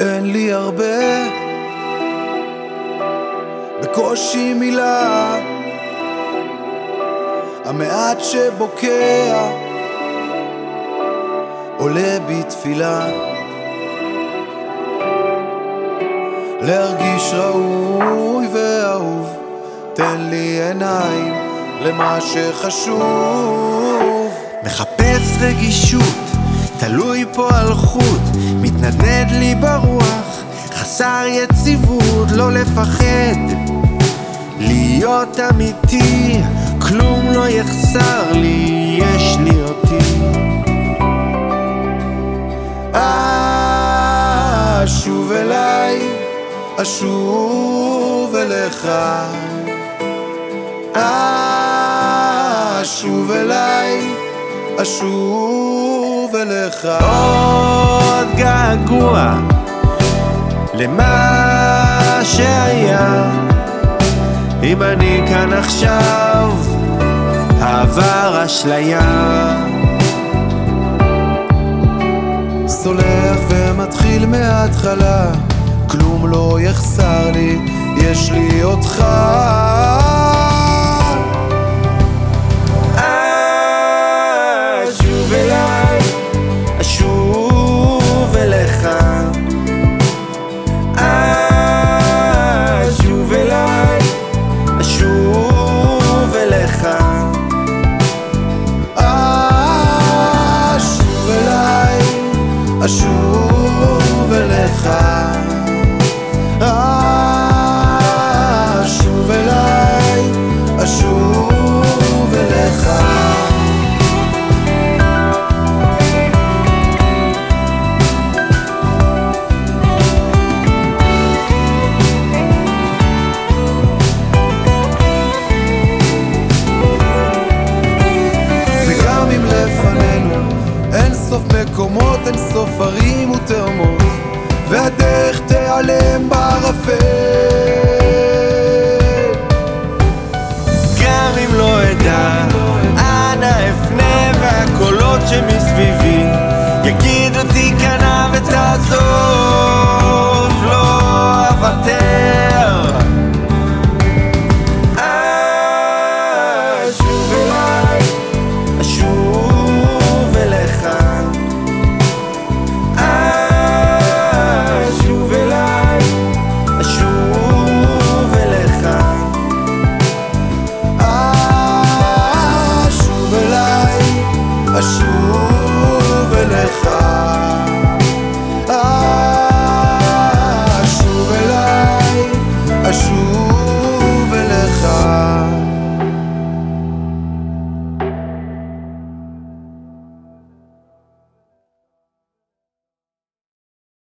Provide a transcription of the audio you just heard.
אין לי הרבה, בקושי מילה, המעט שבוקע עולה בתפילה. להרגיש ראוי ואהוב, תן לי עיניים למה שחשוב. מחפש רגישות, תלוי פה על חוט, מתנדנד לי ברוח, חסר יציבות, לא לפחד. להיות אמיתי, כלום לא יחסר לי, יש לי אותי. אליי, אשוב געגוע למה שהיה. אם אני כאן עכשיו, העבר אשליה. סולח ומתחיל מההתחלה, כלום לא יחסר לי, יש לי אותך. אשוב ערים ותאומות, והדרך תיעלם בערפל. acho